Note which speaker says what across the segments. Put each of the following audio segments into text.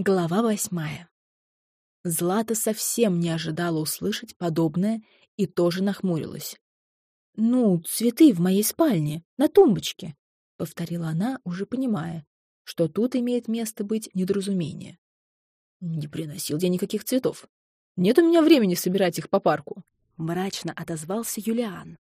Speaker 1: Глава восьмая. Злата совсем не ожидала услышать подобное и тоже нахмурилась. «Ну, цветы в моей спальне, на тумбочке», — повторила она, уже понимая, что тут имеет место быть недоразумение. «Не приносил я никаких цветов. Нет у меня времени собирать их по парку», — мрачно отозвался Юлиан.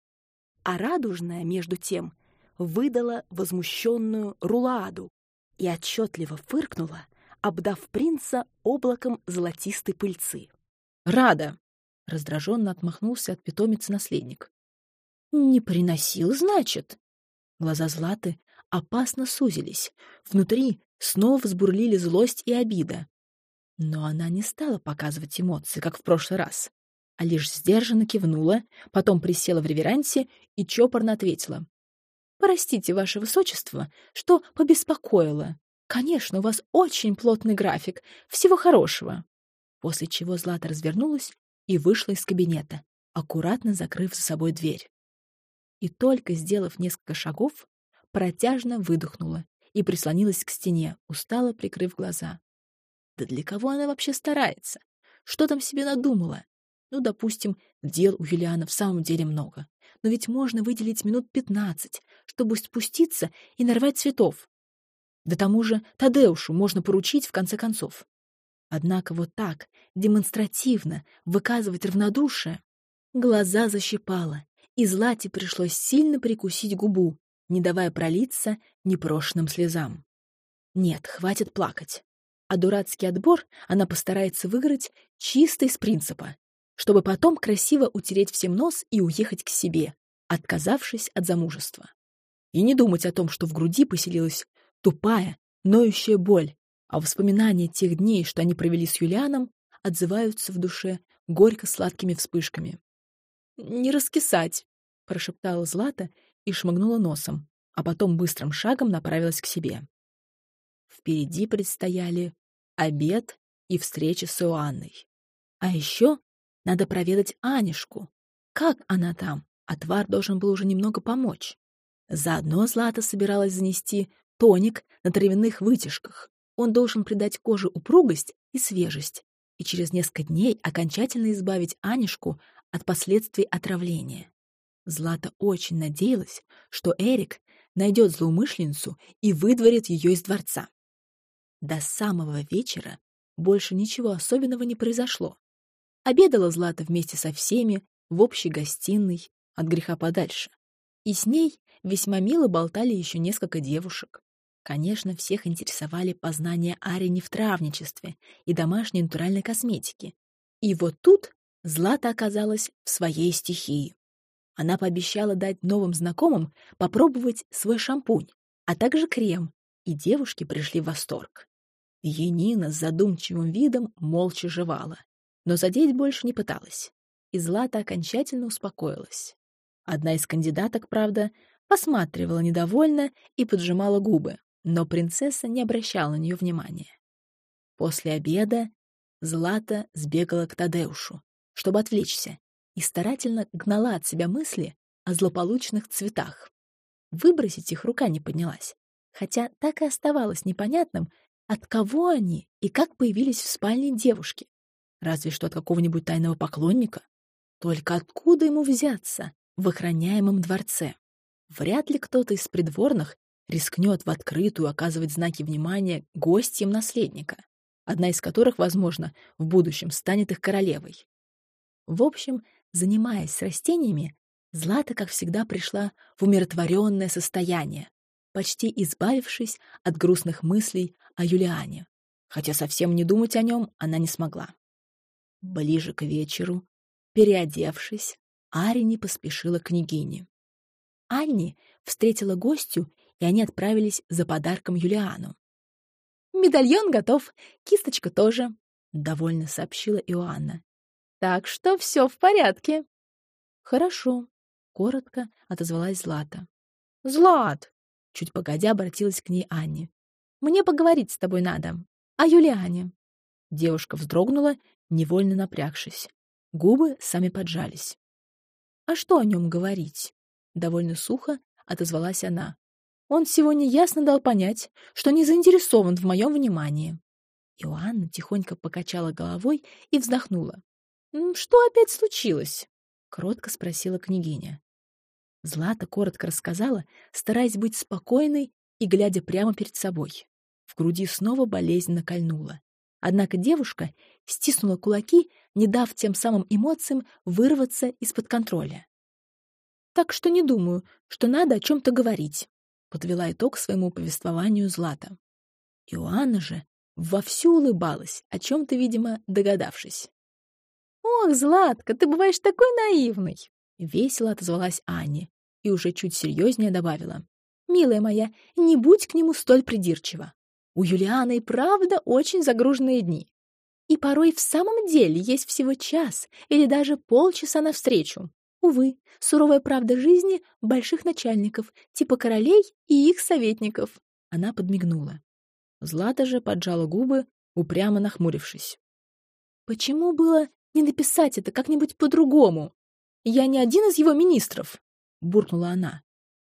Speaker 1: А радужная, между тем, выдала возмущенную руладу и отчетливо фыркнула, обдав принца облаком золотистой пыльцы. «Рада!» — раздраженно отмахнулся от питомицы наследник. «Не приносил, значит?» Глаза Златы опасно сузились. Внутри снова взбурлили злость и обида. Но она не стала показывать эмоции, как в прошлый раз, а лишь сдержанно кивнула, потом присела в реверансе и чопорно ответила. «Простите, ваше высочество, что побеспокоила. «Конечно, у вас очень плотный график. Всего хорошего!» После чего Злата развернулась и вышла из кабинета, аккуратно закрыв за собой дверь. И только сделав несколько шагов, протяжно выдохнула и прислонилась к стене, устало прикрыв глаза. Да для кого она вообще старается? Что там себе надумала? Ну, допустим, дел у Юлиана в самом деле много. Но ведь можно выделить минут пятнадцать, чтобы спуститься и нарвать цветов. Да тому же Тадеушу можно поручить в конце концов. Однако вот так, демонстративно, выказывать равнодушие, глаза защипало, и Злате пришлось сильно прикусить губу, не давая пролиться непрошенным слезам. Нет, хватит плакать. А дурацкий отбор она постарается выиграть чисто из принципа, чтобы потом красиво утереть всем нос и уехать к себе, отказавшись от замужества. И не думать о том, что в груди поселилась Тупая, ноющая боль, а воспоминания тех дней, что они провели с Юлианом, отзываются в душе горько-сладкими вспышками. «Не раскисать!» — прошептала Злата и шмыгнула носом, а потом быстрым шагом направилась к себе. Впереди предстояли обед и встреча с Иоанной. А еще надо проведать Анишку. Как она там? Отвар должен был уже немного помочь. Заодно Злата собиралась занести тоник на травяных вытяжках. Он должен придать коже упругость и свежесть и через несколько дней окончательно избавить Анишку от последствий отравления. Злата очень надеялась, что Эрик найдет злоумышленницу и выдворит ее из дворца. До самого вечера больше ничего особенного не произошло. Обедала Злата вместе со всеми в общей гостиной от греха подальше. И с ней весьма мило болтали еще несколько девушек. Конечно, всех интересовали познания Арини в травничестве и домашней натуральной косметике. И вот тут Злата оказалась в своей стихии. Она пообещала дать новым знакомым попробовать свой шампунь, а также крем, и девушки пришли в восторг. Енина с задумчивым видом молча жевала, но задеть больше не пыталась, и Злата окончательно успокоилась. Одна из кандидаток, правда, посматривала недовольно и поджимала губы, но принцесса не обращала на нее внимания. После обеда Злата сбегала к Тадеушу, чтобы отвлечься, и старательно гнала от себя мысли о злополучных цветах. Выбросить их рука не поднялась, хотя так и оставалось непонятным, от кого они и как появились в спальне девушки. Разве что от какого-нибудь тайного поклонника. Только откуда ему взяться в охраняемом дворце? Вряд ли кто-то из придворных рискнет в открытую оказывать знаки внимания гостям наследника, одна из которых, возможно, в будущем станет их королевой. В общем, занимаясь растениями, Злата, как всегда, пришла в умиротворенное состояние, почти избавившись от грустных мыслей о Юлиане, хотя совсем не думать о нем она не смогла. Ближе к вечеру, переодевшись, Ари не поспешила к княгине. Анни встретила гостью и они отправились за подарком Юлиану. «Медальон готов, кисточка тоже», — довольно сообщила Иоанна. «Так что все в порядке». «Хорошо», — коротко отозвалась Злата. «Злат!» — чуть погодя обратилась к ней Анне. «Мне поговорить с тобой надо. О Юлиане». Девушка вздрогнула, невольно напрягшись. Губы сами поджались. «А что о нем говорить?» Довольно сухо отозвалась она. Он сегодня ясно дал понять, что не заинтересован в моем внимании. Иоанна тихонько покачала головой и вздохнула. «Что опять случилось?» — кротко спросила княгиня. Злата коротко рассказала, стараясь быть спокойной и глядя прямо перед собой. В груди снова болезненно кольнула. Однако девушка стиснула кулаки, не дав тем самым эмоциям вырваться из-под контроля. «Так что не думаю, что надо о чем-то говорить», — подвела итог своему повествованию Злата. Иоанна же вовсю улыбалась, о чем-то, видимо, догадавшись. «Ох, Златка, ты бываешь такой наивный!» Весело отозвалась Аня и уже чуть серьезнее добавила. «Милая моя, не будь к нему столь придирчива. У Юлианы и правда очень загруженные дни. И порой в самом деле есть всего час или даже полчаса навстречу. Увы, суровая правда жизни больших начальников, типа королей и их советников. Она подмигнула. Злата же поджала губы, упрямо нахмурившись. Почему было не написать это как-нибудь по-другому? Я не один из его министров, буркнула она.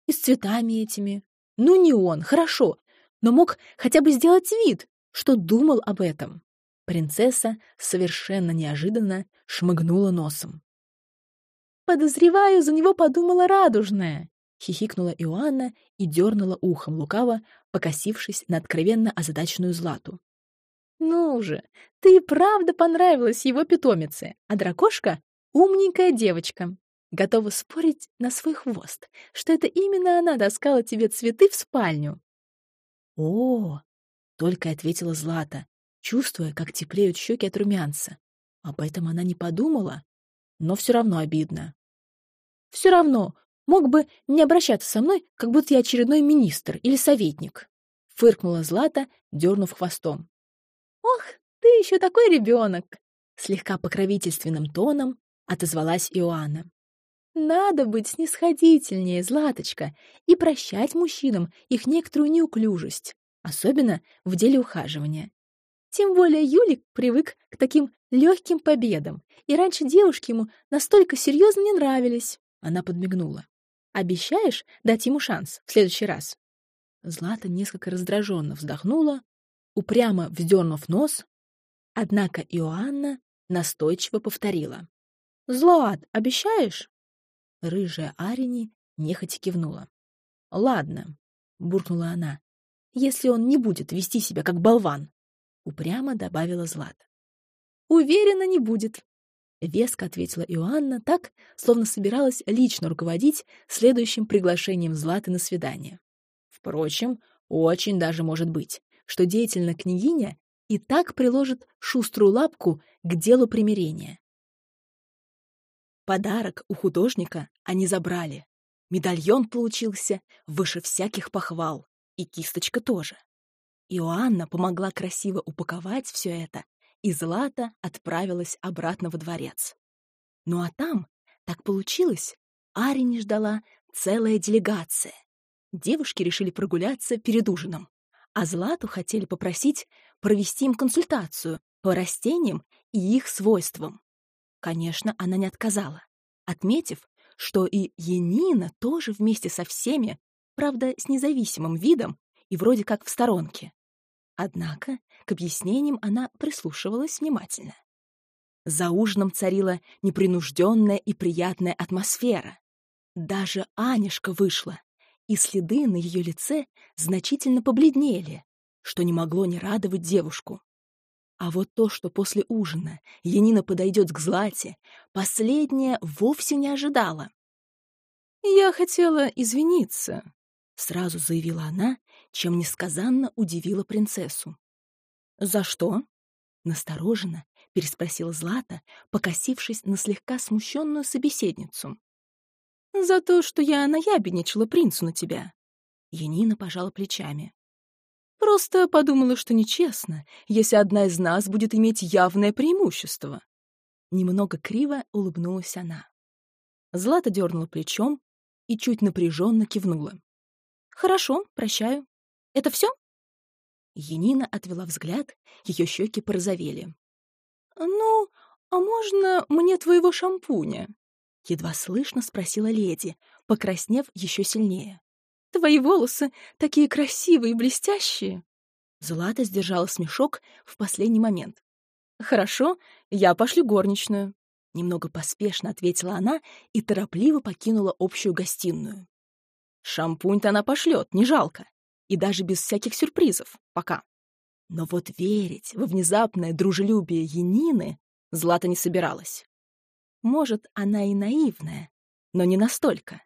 Speaker 1: И с цветами этими. Ну, не он, хорошо, но мог хотя бы сделать вид, что думал об этом. Принцесса совершенно неожиданно шмыгнула носом. «Подозреваю, за него подумала радужная!» — хихикнула Иоанна и дернула ухом лукаво, покосившись на откровенно озадаченную Злату. «Ну же, ты правда понравилась его питомице, а дракошка — умненькая девочка. Готова спорить на свой хвост, что это именно она таскала тебе цветы в спальню». «О!» — только ответила Злата, чувствуя, как теплеют щеки от румянца. Об этом она не подумала, но все равно обидно. «Все равно, мог бы не обращаться со мной, как будто я очередной министр или советник», — фыркнула Злата, дернув хвостом. «Ох, ты еще такой ребенок!» — слегка покровительственным тоном отозвалась Иоанна. «Надо быть снисходительнее, Златочка, и прощать мужчинам их некоторую неуклюжесть, особенно в деле ухаживания. Тем более Юлик привык к таким легким победам, и раньше девушки ему настолько серьезно не нравились». Она подмигнула. «Обещаешь дать ему шанс в следующий раз?» Злата несколько раздраженно вздохнула, упрямо вздернув нос, однако Иоанна настойчиво повторила. «Злат, обещаешь?» Рыжая Арини нехотя кивнула. «Ладно», — буркнула она, — «если он не будет вести себя как болван», — упрямо добавила Злата. «Уверена, не будет», — веско ответила Иоанна так, словно собиралась лично руководить следующим приглашением Златы на свидание. Впрочем, очень даже может быть, что деятельная княгиня и так приложит шуструю лапку к делу примирения. Подарок у художника они забрали. Медальон получился выше всяких похвал, и кисточка тоже. Иоанна помогла красиво упаковать все это, и Злата отправилась обратно во дворец. Ну а там, так получилось, Ари не ждала целая делегация. Девушки решили прогуляться перед ужином, а Злату хотели попросить провести им консультацию по растениям и их свойствам. Конечно, она не отказала, отметив, что и Енина тоже вместе со всеми, правда, с независимым видом и вроде как в сторонке. Однако к объяснениям она прислушивалась внимательно. За ужином царила непринужденная и приятная атмосфера. Даже Анишка вышла, и следы на ее лице значительно побледнели, что не могло не радовать девушку. А вот то, что после ужина Янина подойдет к Злате, последняя вовсе не ожидала. «Я хотела извиниться», — сразу заявила она, чем несказанно удивила принцессу. «За что?» — настороженно переспросила Злата, покосившись на слегка смущенную собеседницу. «За то, что я наябедничала принцу на тебя». Янина пожала плечами. Просто подумала, что нечестно, если одна из нас будет иметь явное преимущество. Немного криво улыбнулась она. Злата дернула плечом и чуть напряженно кивнула. «Хорошо, прощаю. Это все?» Енина отвела взгляд, ее щеки порозовели. «Ну, а можно мне твоего шампуня?» Едва слышно спросила леди, покраснев еще сильнее. Твои волосы такие красивые и блестящие!» Злата сдержала смешок в последний момент. «Хорошо, я пошлю горничную», — немного поспешно ответила она и торопливо покинула общую гостиную. Шампунь-то она пошлет, не жалко, и даже без всяких сюрпризов, пока. Но вот верить во внезапное дружелюбие Янины Злата не собиралась. Может, она и наивная, но не настолько.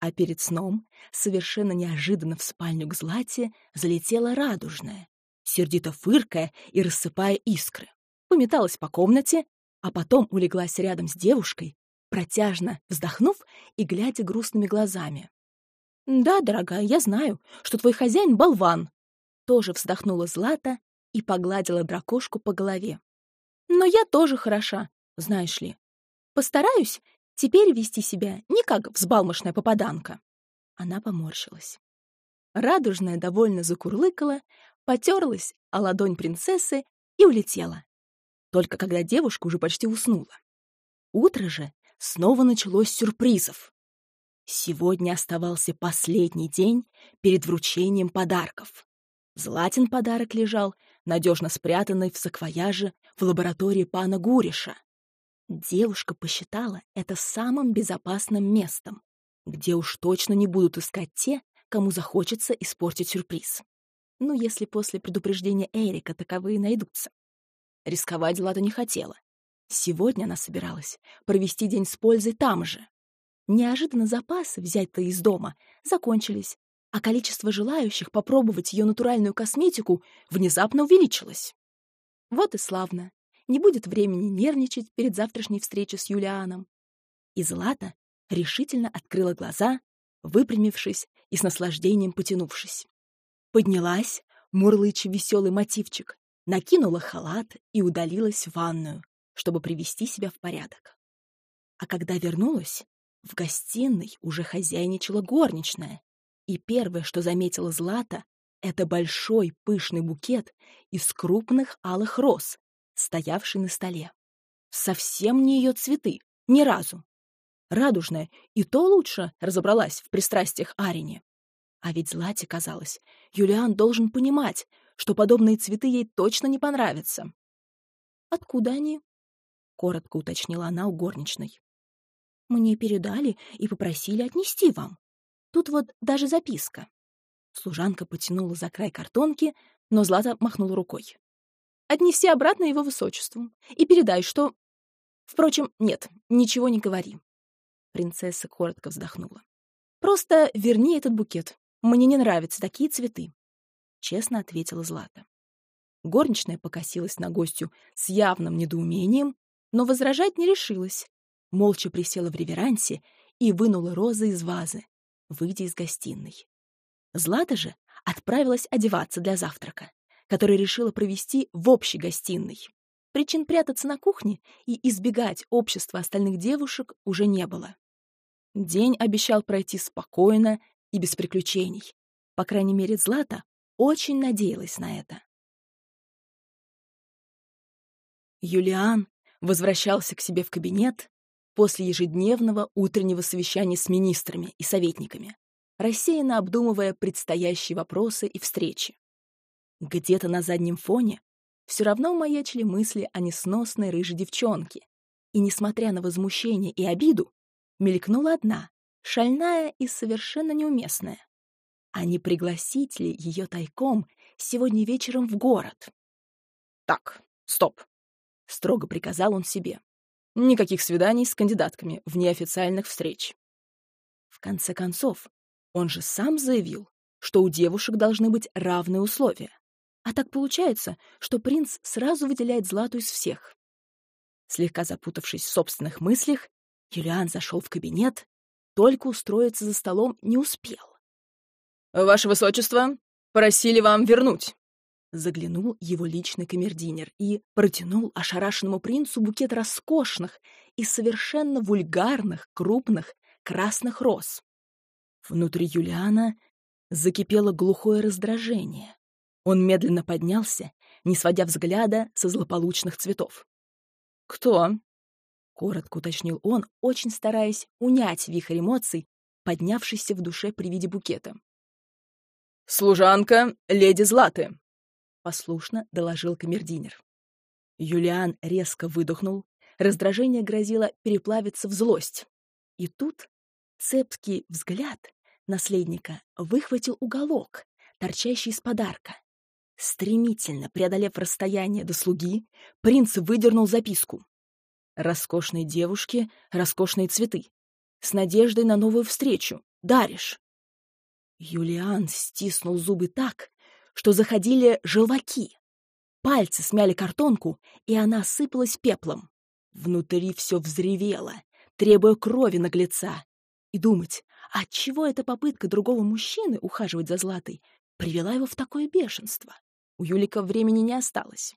Speaker 1: А перед сном совершенно неожиданно в спальню к Злате залетела радужная, сердито фыркая и рассыпая искры. Пометалась по комнате, а потом улеглась рядом с девушкой, протяжно вздохнув и глядя грустными глазами. «Да, дорогая, я знаю, что твой хозяин — болван!» Тоже вздохнула Злата и погладила дракошку по голове. «Но я тоже хороша, знаешь ли. Постараюсь теперь вести себя не как взбалмошная попаданка». Она поморщилась. Радужная довольно закурлыкала, потерлась о ладонь принцессы и улетела. Только когда девушка уже почти уснула. Утро же снова началось сюрпризов. Сегодня оставался последний день перед вручением подарков. Златин подарок лежал, надежно спрятанный в саквояже в лаборатории пана Гуриша. Девушка посчитала это самым безопасным местом, где уж точно не будут искать те, кому захочется испортить сюрприз. Ну, если после предупреждения Эрика таковые найдутся. Рисковать Злата не хотела. Сегодня она собиралась провести день с пользой там же. Неожиданно запасы, взять-то из дома, закончились, а количество желающих попробовать ее натуральную косметику внезапно увеличилось. Вот и славно. Не будет времени нервничать перед завтрашней встречей с Юлианом. И Злата решительно открыла глаза, выпрямившись и с наслаждением потянувшись. Поднялась, мурлыча веселый мотивчик, накинула халат и удалилась в ванную, чтобы привести себя в порядок. А когда вернулась, в гостиной уже хозяйничала горничная, и первое, что заметила Злата, это большой пышный букет из крупных алых роз, стоявший на столе. Совсем не ее цветы, ни разу. Радужная и то лучше разобралась в пристрастиях Арине. А ведь Злате казалось, Юлиан должен понимать, что подобные цветы ей точно не понравятся. «Откуда они?» — коротко уточнила она у горничной. «Мне передали и попросили отнести вам», Тут вот даже записка. Служанка потянула за край картонки, но Злата махнула рукой. «Отнеси обратно его высочеству и передай, что...» «Впрочем, нет, ничего не говори». Принцесса коротко вздохнула. «Просто верни этот букет. Мне не нравятся такие цветы», — честно ответила Злата. Горничная покосилась на гостью с явным недоумением, но возражать не решилась. Молча присела в реверансе и вынула розы из вазы, выйдя из гостиной. Злата же отправилась одеваться для завтрака, который решила провести в общей гостиной. Причин прятаться на кухне и избегать общества остальных девушек уже не было. День обещал пройти спокойно и без приключений. По крайней мере, Злата очень надеялась на это. Юлиан возвращался к себе в кабинет после ежедневного утреннего совещания с министрами и советниками, рассеянно обдумывая предстоящие вопросы и встречи. Где-то на заднем фоне все равно маячили мысли о несносной рыжей девчонке, и, несмотря на возмущение и обиду, мелькнула одна, шальная и совершенно неуместная. А не пригласить ли ее тайком сегодня вечером в город? «Так, стоп!» — строго приказал он себе. Никаких свиданий с кандидатками вне официальных встреч. В конце концов, он же сам заявил, что у девушек должны быть равные условия. А так получается, что принц сразу выделяет Злату из всех. Слегка запутавшись в собственных мыслях, Юлиан зашел в кабинет, только устроиться за столом не успел. «Ваше высочество, просили вам вернуть». Заглянул его личный камердинер и протянул ошарашенному принцу букет роскошных и совершенно вульгарных крупных красных роз. Внутри Юлиана закипело глухое раздражение. Он медленно поднялся, не сводя взгляда со злополучных цветов. «Кто?» — коротко уточнил он, очень стараясь унять вихрь эмоций, поднявшийся в душе при виде букета. «Служанка леди Златы», — послушно доложил камердинер. Юлиан резко выдохнул, раздражение грозило переплавиться в злость. И тут цепкий взгляд наследника выхватил уголок, торчащий из подарка. Стремительно преодолев расстояние до слуги, принц выдернул записку. Роскошные девушки, роскошные цветы. С надеждой на новую встречу. Даришь. Юлиан стиснул зубы так, что заходили желваки. Пальцы смяли картонку, и она осыпалась пеплом. Внутри все взревело, требуя крови наглеца. И думать, отчего эта попытка другого мужчины ухаживать за Златой привела его в такое бешенство? У Юлика времени не осталось.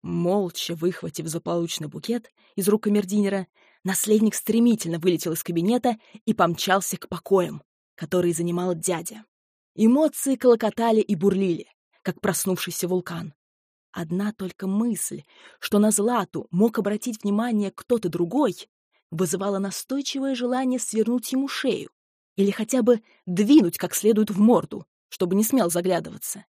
Speaker 1: Молча выхватив заполучный букет из рук камердинера, наследник стремительно вылетел из кабинета и помчался к покоям, которые занимал дядя. Эмоции колокотали и бурлили, как проснувшийся вулкан. Одна только мысль, что на Злату мог обратить внимание кто-то другой, вызывала настойчивое желание свернуть ему шею или хотя бы двинуть как следует в морду, чтобы не смел заглядываться.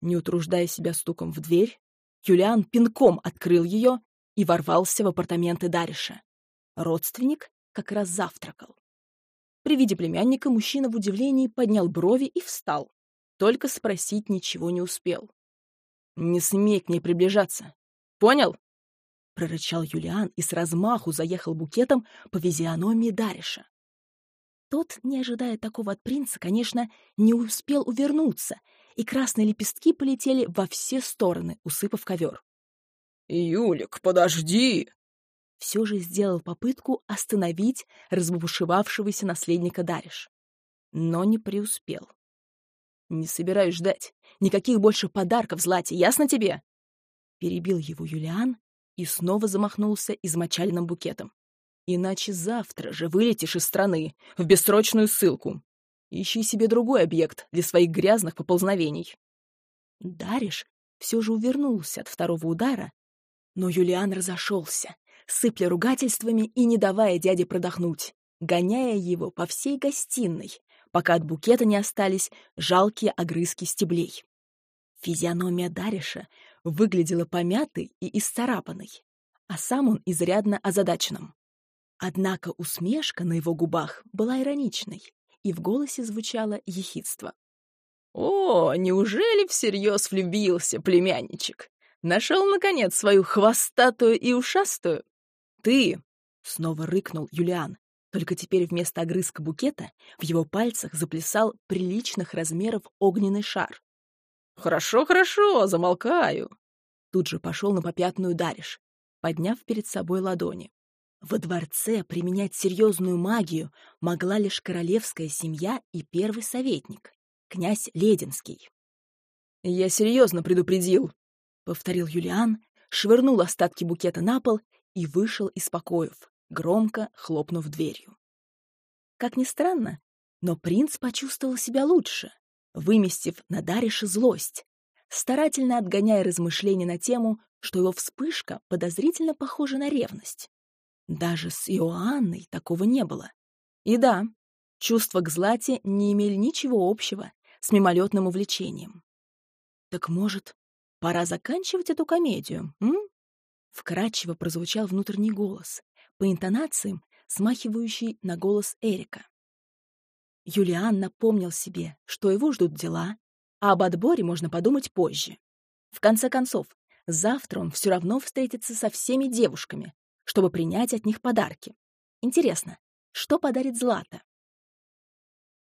Speaker 1: Не утруждая себя стуком в дверь, Юлиан пинком открыл ее и ворвался в апартаменты Дариша. Родственник как раз завтракал. При виде племянника мужчина в удивлении поднял брови и встал. Только спросить ничего не успел. «Не смей к ней приближаться. Понял?» прорычал Юлиан и с размаху заехал букетом по физиономии Дариша. Тот, не ожидая такого от принца, конечно, не успел увернуться, и красные лепестки полетели во все стороны, усыпав ковер.
Speaker 2: «Юлик, подожди!»
Speaker 1: Все же сделал попытку остановить разбушевавшегося наследника Дариш. Но не преуспел. «Не собираюсь ждать. Никаких больше подарков, Злате, ясно тебе?» Перебил его Юлиан и снова замахнулся измочаленным букетом. Иначе завтра же вылетишь из страны, в бессрочную ссылку. Ищи себе другой объект для своих грязных поползновений. Дариш все же увернулся от второго удара, но Юлиан разошелся, сыпля ругательствами и не давая дяде продохнуть, гоняя его по всей гостиной, пока от букета не остались жалкие огрызки стеблей. Физиономия Дариша выглядела помятой и исцарапанной, а сам он изрядно озадаченным. Однако усмешка на его губах была ироничной, и в голосе звучало ехидство.
Speaker 2: «О, неужели всерьез влюбился, племянничек? Нашел, наконец, свою хвостатую и ушастую? Ты!» — снова рыкнул Юлиан. Только теперь вместо огрызка букета в его пальцах заплясал приличных размеров огненный шар. «Хорошо, хорошо, замолкаю!» Тут же пошел на попятную Дариш, подняв перед собой ладони.
Speaker 1: Во дворце применять серьезную магию могла лишь королевская семья и первый советник, князь Лединский.
Speaker 2: «Я серьезно предупредил», — повторил Юлиан, швырнул остатки букета на пол и вышел из покоев, громко хлопнув дверью.
Speaker 1: Как ни странно, но принц почувствовал себя лучше, выместив на Дарише злость, старательно отгоняя размышления на тему, что его вспышка подозрительно похожа на ревность. Даже с Иоанной такого не было. И да, чувства к Злате не имели ничего общего с мимолетным увлечением. Так может, пора заканчивать эту комедию, м? Вкрадчиво прозвучал внутренний голос, по интонациям смахивающий на голос Эрика. Юлиан напомнил себе, что его ждут дела, а об отборе можно подумать позже. В конце концов, завтра он все равно встретится со всеми девушками, чтобы принять от них подарки. Интересно, что подарит Злата?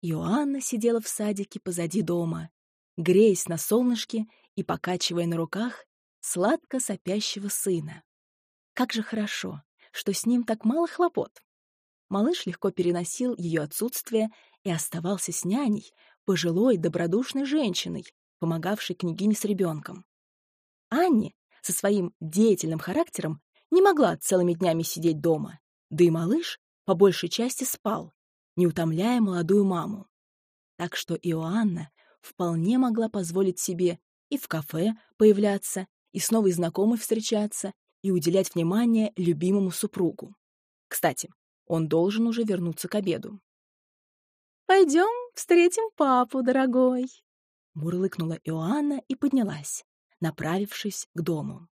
Speaker 1: Иоанна сидела в садике позади дома, греясь на солнышке и покачивая на руках сладко сопящего сына. Как же хорошо, что с ним так мало хлопот. Малыш легко переносил ее отсутствие и оставался с няней, пожилой добродушной женщиной, помогавшей княгине с ребенком. Анне со своим деятельным характером не могла целыми днями сидеть дома, да и малыш по большей части спал, не утомляя молодую маму. Так что Иоанна вполне могла позволить себе и в кафе появляться, и с новой знакомой встречаться, и уделять внимание любимому супругу. Кстати, он должен уже вернуться к обеду. «Пойдем встретим папу, дорогой!» Мурлыкнула Иоанна и поднялась, направившись к дому.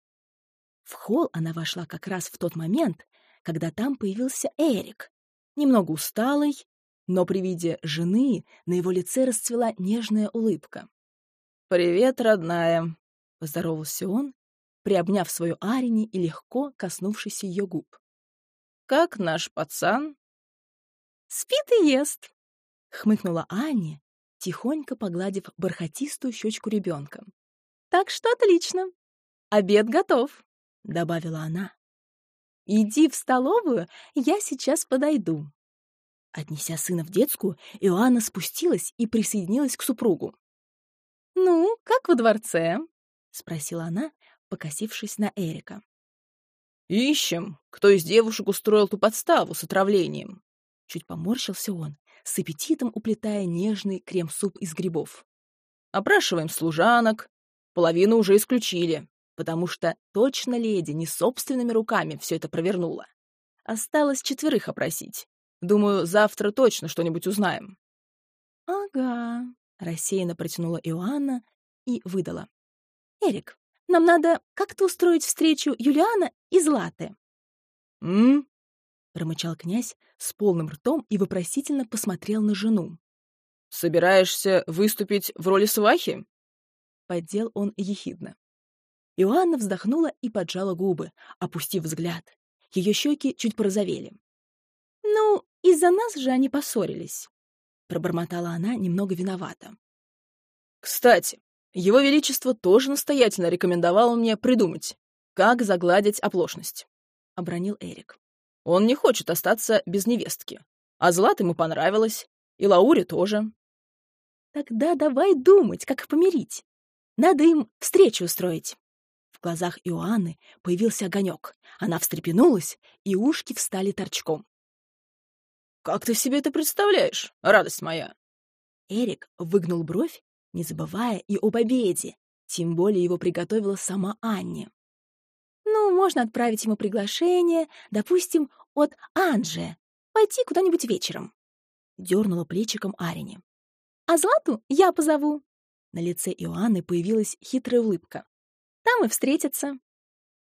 Speaker 1: В холл она вошла как раз в тот момент, когда там появился Эрик, немного усталый, но при виде жены на его лице расцвела нежная улыбка.
Speaker 2: «Привет, родная!»
Speaker 1: — поздоровался он, приобняв свою Арини и легко коснувшись ее губ.
Speaker 2: «Как наш пацан?»
Speaker 1: «Спит и ест!» — хмыкнула Аня, тихонько погладив бархатистую щечку ребенка. «Так что отлично! Обед готов!» — добавила она. «Иди в столовую, я сейчас подойду». Отнеся сына в детскую, Иоанна спустилась и присоединилась к супругу. «Ну, как во дворце?» — спросила она, покосившись на Эрика.
Speaker 2: «Ищем, кто из девушек устроил ту подставу с отравлением».
Speaker 1: Чуть поморщился он, с аппетитом уплетая нежный крем-суп из грибов.
Speaker 2: «Опрашиваем служанок. Половину уже исключили потому что точно леди не собственными руками все это провернула. Осталось четверых опросить. Думаю, завтра точно что-нибудь узнаем.
Speaker 1: «Ага», — рассеянно протянула Иоанна и выдала. «Эрик, нам надо как-то устроить встречу Юлиана и Златы».
Speaker 2: «М?»
Speaker 1: — промычал князь с полным ртом и вопросительно посмотрел на жену.
Speaker 2: «Собираешься выступить в роли свахи?»
Speaker 1: Поддел он ехидно. Иоанна вздохнула и поджала губы, опустив взгляд. Ее щеки чуть порозовели. «Ну, из-за нас же они поссорились», — пробормотала она немного виновата.
Speaker 2: «Кстати, его Величество тоже настоятельно рекомендовало мне придумать, как загладить оплошность», — обронил Эрик. «Он не хочет остаться без невестки. А Злат ему понравилось, и Лауре тоже».
Speaker 1: «Тогда давай думать, как помирить. Надо им встречу устроить» глазах Иоанны появился огонек. Она встрепенулась, и ушки встали торчком.
Speaker 2: «Как ты себе это представляешь, радость моя?»
Speaker 1: Эрик выгнул бровь, не забывая и об обеде, тем более его приготовила сама Анне. «Ну, можно отправить ему приглашение, допустим, от Анжи, пойти куда-нибудь вечером», — дернула плечиком Арине. «А Злату я позову». На лице Иоанны появилась хитрая улыбка. Там и встретятся.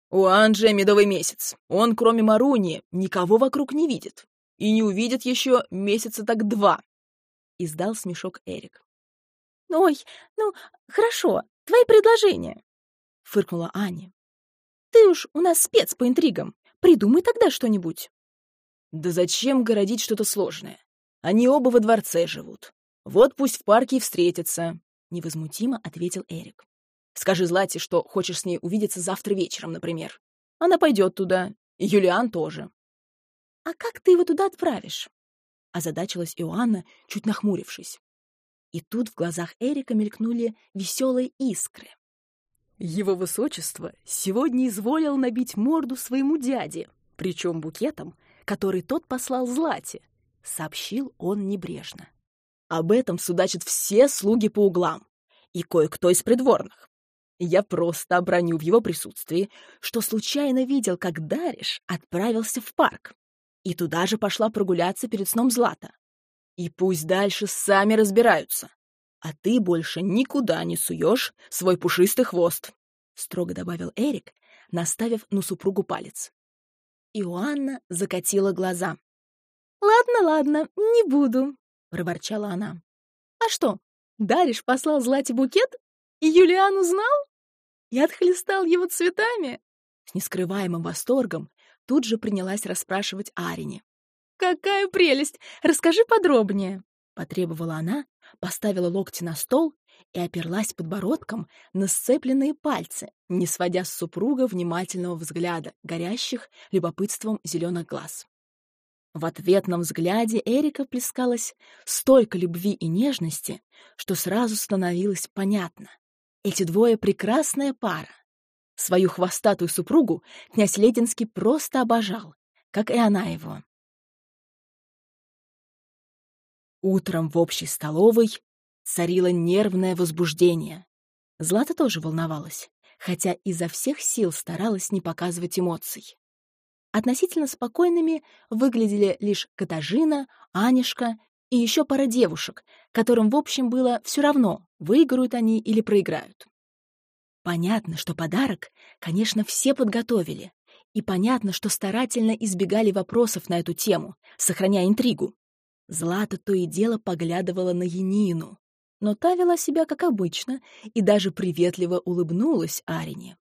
Speaker 2: У Анджия медовый месяц. Он, кроме Маруни, никого вокруг не видит. И не увидит еще месяца так два.
Speaker 1: Издал смешок Эрик. Ой, ну, хорошо, твои предложения. Фыркнула Аня. Ты уж у нас спец по интригам. Придумай тогда что-нибудь.
Speaker 2: Да зачем городить что-то сложное? Они оба во дворце живут. Вот пусть в парке и встретятся, невозмутимо ответил Эрик. Скажи Злате, что хочешь с ней увидеться завтра вечером, например. Она пойдет туда. И Юлиан тоже.
Speaker 1: «А как ты его туда отправишь?» Озадачилась Иоанна, чуть нахмурившись. И тут в глазах Эрика мелькнули веселые искры. Его высочество сегодня изволил набить морду своему дяде, причем букетом, который тот послал Злате, сообщил он небрежно.
Speaker 2: Об этом судачат все слуги по углам и кое-кто из придворных. Я просто оброню в его присутствии, что случайно видел, как Дариш отправился в парк. И туда же пошла прогуляться перед сном Злата. И пусть дальше сами разбираются. А ты больше никуда не суешь свой пушистый хвост, — строго добавил Эрик, наставив на супругу палец.
Speaker 1: Иоанна закатила глаза. «Ладно, ладно, не буду», — проворчала она. «А что, Дариш послал Злате букет, и Юлиан узнал?» и отхлестал его цветами. С нескрываемым восторгом тут же принялась расспрашивать Арине. «Какая прелесть! Расскажи подробнее!» Потребовала она, поставила локти на стол и оперлась подбородком на сцепленные пальцы, не сводя с супруга внимательного взгляда, горящих любопытством зеленых глаз. В ответном взгляде Эрика плескалось столько любви и нежности, что сразу становилось понятно. Эти двое — прекрасная пара. Свою хвостатую супругу князь Лединский просто обожал, как и она его. Утром в общей столовой царило нервное возбуждение. Злата тоже волновалась, хотя изо всех сил старалась не показывать эмоций. Относительно спокойными выглядели лишь Катажина, Анишка и еще пара девушек, которым, в общем, было все равно, выиграют они или проиграют. Понятно, что подарок, конечно, все подготовили, и понятно, что старательно избегали вопросов на эту тему, сохраняя интригу. Злата то и дело поглядывала на Янину, но та вела себя как обычно и даже приветливо улыбнулась Арине.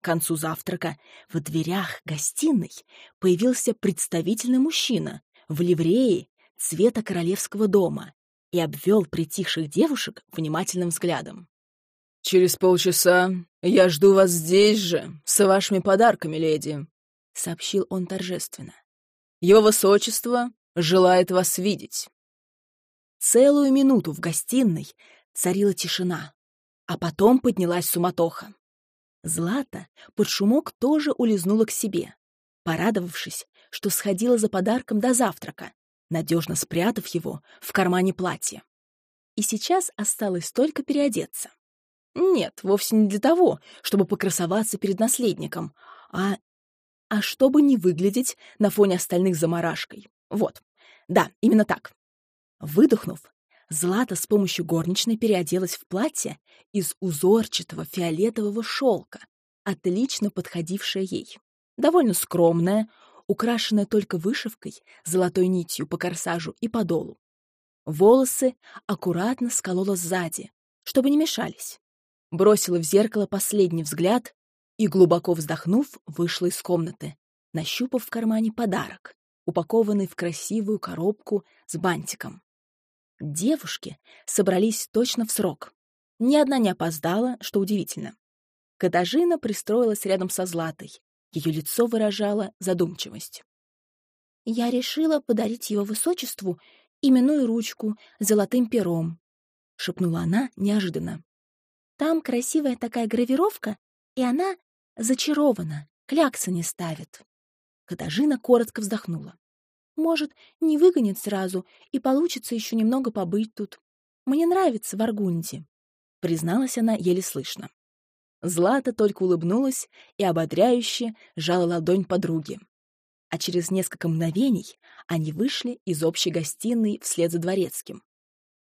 Speaker 1: К концу завтрака в дверях гостиной появился представительный мужчина в ливрее цвета королевского дома и обвел притихших девушек внимательным взглядом.
Speaker 2: «Через полчаса я жду вас здесь же, с вашими подарками, леди», — сообщил он торжественно. «Его высочество желает вас видеть».
Speaker 1: Целую минуту в гостиной царила тишина, а потом поднялась суматоха. Злата под шумок тоже улизнула к себе, порадовавшись, что сходила за подарком до завтрака, надежно спрятав его в кармане платья. И сейчас осталось только переодеться. Нет, вовсе не для того, чтобы покрасоваться перед наследником, а... а чтобы не выглядеть на фоне остальных заморашкой. Вот. Да, именно так. Выдохнув, Злата с помощью горничной переоделась в платье из узорчатого фиолетового шелка, отлично подходившее ей. Довольно скромное, украшенное только вышивкой, золотой нитью по корсажу и подолу. Волосы аккуратно сколола сзади, чтобы не мешались. Бросила в зеркало последний взгляд и, глубоко вздохнув, вышла из комнаты, нащупав в кармане подарок, упакованный в красивую коробку с бантиком. Девушки собрались точно в срок. Ни одна не опоздала, что удивительно. Катажина пристроилась рядом со Златой. Ее лицо выражало задумчивость. «Я решила подарить его высочеству именную ручку золотым пером», — шепнула она неожиданно. «Там красивая такая гравировка, и она зачарована, клякса не ставит». Катажина коротко вздохнула. Может, не выгонит сразу, и получится еще немного побыть тут. Мне нравится в Аргунде», — призналась она еле слышно. Злата только улыбнулась и ободряюще жала ладонь подруги. А через несколько мгновений они вышли из общей гостиной вслед за дворецким.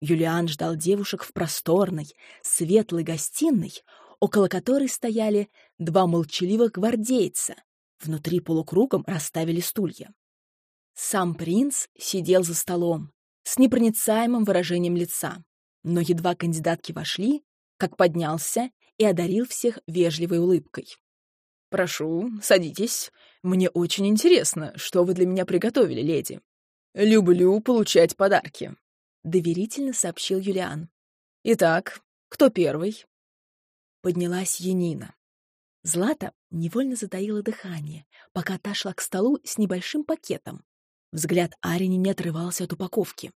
Speaker 1: Юлиан ждал девушек в просторной, светлой гостиной, около которой стояли два молчаливых гвардейца. Внутри полукругом расставили стулья. Сам принц сидел за столом с непроницаемым выражением лица, но едва кандидатки вошли, как поднялся и одарил всех вежливой улыбкой.
Speaker 2: «Прошу, садитесь. Мне очень интересно, что вы для меня приготовили, леди. Люблю получать подарки», — доверительно сообщил Юлиан. «Итак, кто первый?»
Speaker 1: Поднялась Янина. Злата невольно затаила дыхание, пока та шла к столу с небольшим пакетом, Взгляд Арини не отрывался от упаковки.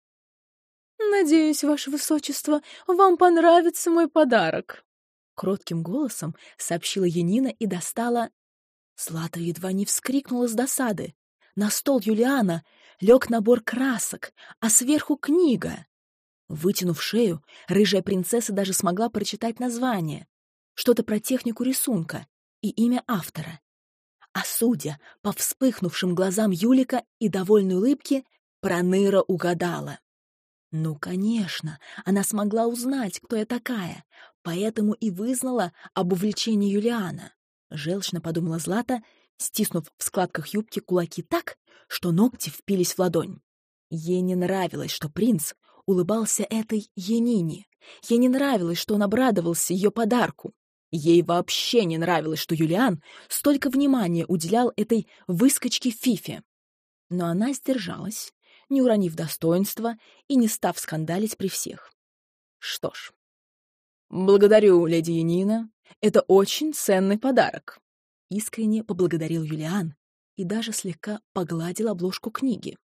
Speaker 3: «Надеюсь, ваше высочество, вам понравится мой подарок», —
Speaker 1: кротким голосом сообщила Янина и достала... Злата едва не вскрикнула с досады. На стол Юлиана лег набор красок, а сверху книга. Вытянув шею, рыжая принцесса даже смогла прочитать название. Что-то про технику рисунка и имя автора. А судя по вспыхнувшим глазам Юлика и довольной улыбке, Проныра угадала. Ну, конечно, она смогла узнать, кто я такая, поэтому и вызнала об увлечении Юлиана. Желчно подумала Злата, стиснув в складках юбки кулаки так, что ногти впились в ладонь. Ей не нравилось, что принц улыбался этой Янине. Ей не нравилось, что он обрадовался ее подарку. Ей вообще не нравилось, что Юлиан столько внимания уделял этой выскочке Фифе. Но она сдержалась, не уронив достоинства и не став скандалить при всех. Что ж.
Speaker 2: «Благодарю, леди Янина. Это очень ценный подарок», —
Speaker 1: искренне поблагодарил Юлиан и даже слегка погладил обложку книги.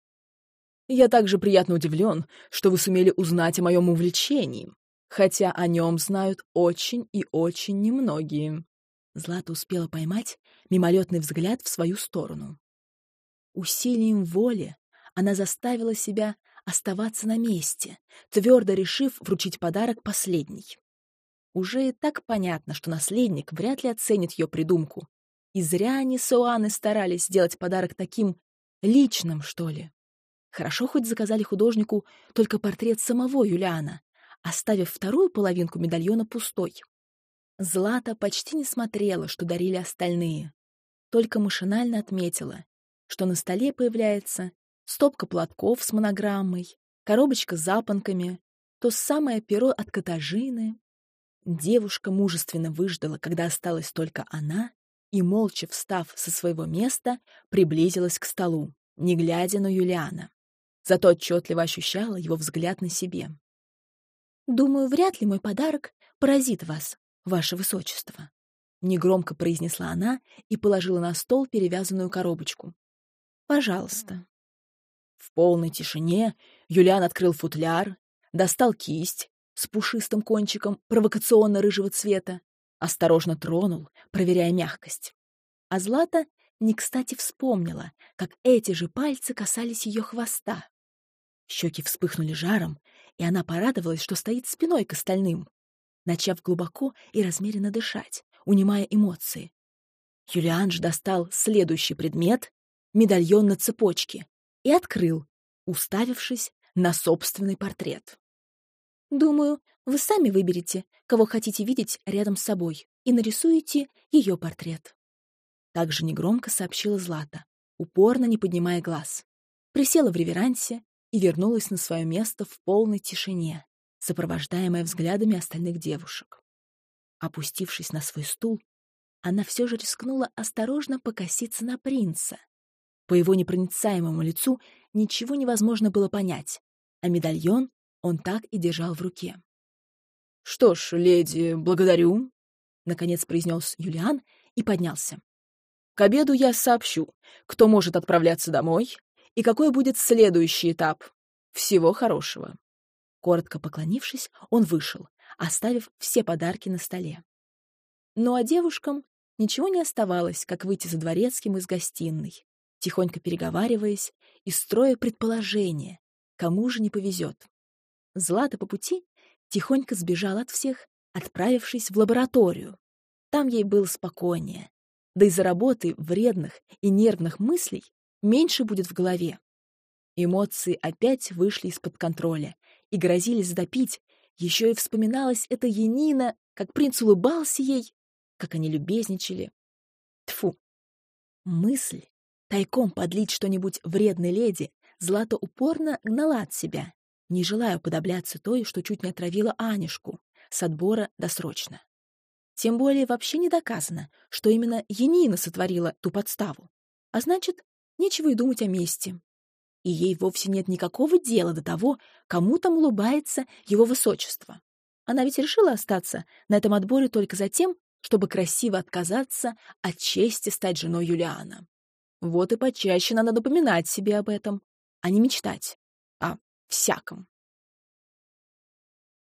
Speaker 2: «Я также приятно удивлен, что вы сумели узнать о моем увлечении хотя о нем знают очень и очень немногие.
Speaker 1: Злата успела поймать мимолетный взгляд в свою сторону. Усилием воли она заставила себя оставаться на месте, твердо решив вручить подарок последний. Уже и так понятно, что наследник вряд ли оценит ее придумку. И зря они с Оаны старались сделать подарок таким личным, что ли. Хорошо хоть заказали художнику только портрет самого Юлиана, оставив вторую половинку медальона пустой. Злата почти не смотрела, что дарили остальные, только машинально отметила, что на столе появляется стопка платков с монограммой, коробочка с запонками, то самое перо от Катажины. Девушка мужественно выждала, когда осталась только она, и, молча встав со своего места, приблизилась к столу, не глядя на Юлиана. Зато отчетливо ощущала его взгляд на себе. «Думаю, вряд ли мой подарок поразит вас, ваше высочество», — негромко произнесла она и положила на стол перевязанную коробочку. «Пожалуйста».
Speaker 2: В полной тишине Юлиан открыл футляр, достал кисть с пушистым кончиком провокационно-рыжего цвета, осторожно тронул, проверяя мягкость.
Speaker 1: А Злата не кстати вспомнила, как эти же пальцы касались ее хвоста. Щеки вспыхнули жаром, и она порадовалась, что стоит спиной к остальным, начав глубоко и размеренно дышать, унимая эмоции. Юлиан же достал следующий предмет — медальон на цепочке, и открыл, уставившись на собственный портрет. «Думаю, вы сами выберете, кого хотите видеть рядом с собой, и нарисуете ее портрет». Также негромко сообщила Злата, упорно не поднимая глаз. Присела в реверансе и вернулась на свое место в полной тишине, сопровождаемая взглядами остальных девушек. Опустившись на свой стул, она все же рискнула осторожно покоситься на принца, по его непроницаемому лицу ничего невозможно было понять, а медальон он так и держал в руке.
Speaker 2: «Что ж, леди, благодарю», — наконец произнес Юлиан и поднялся. «К обеду я сообщу, кто может отправляться домой и какой будет следующий этап. Всего хорошего».
Speaker 1: Коротко поклонившись, он вышел, оставив все подарки на столе. Ну а девушкам ничего не оставалось, как выйти за дворецким из гостиной, тихонько переговариваясь и строя предположения, кому же не повезет. Злата по пути тихонько сбежала от всех, отправившись в лабораторию. Там ей было спокойнее, да из-за работы вредных и нервных мыслей меньше будет в голове. Эмоции опять вышли из-под контроля и грозили затопить, еще и вспоминалась эта Янина, как принц улыбался ей, как они любезничали. Тфу. Мысль Тайком подлить что-нибудь вредной леди Злата упорно гнала от себя, не желая подобляться той, что чуть не отравила Анишку с отбора досрочно. Тем более вообще не доказано, что именно Янина сотворила ту подставу. А значит, нечего и думать о мести. И ей вовсе нет никакого дела до того, кому там улыбается его высочество. Она ведь решила остаться на этом отборе только за тем, чтобы красиво отказаться от чести стать женой Юлиана. Вот и почаще надо напоминать себе об этом, а не мечтать о всяком.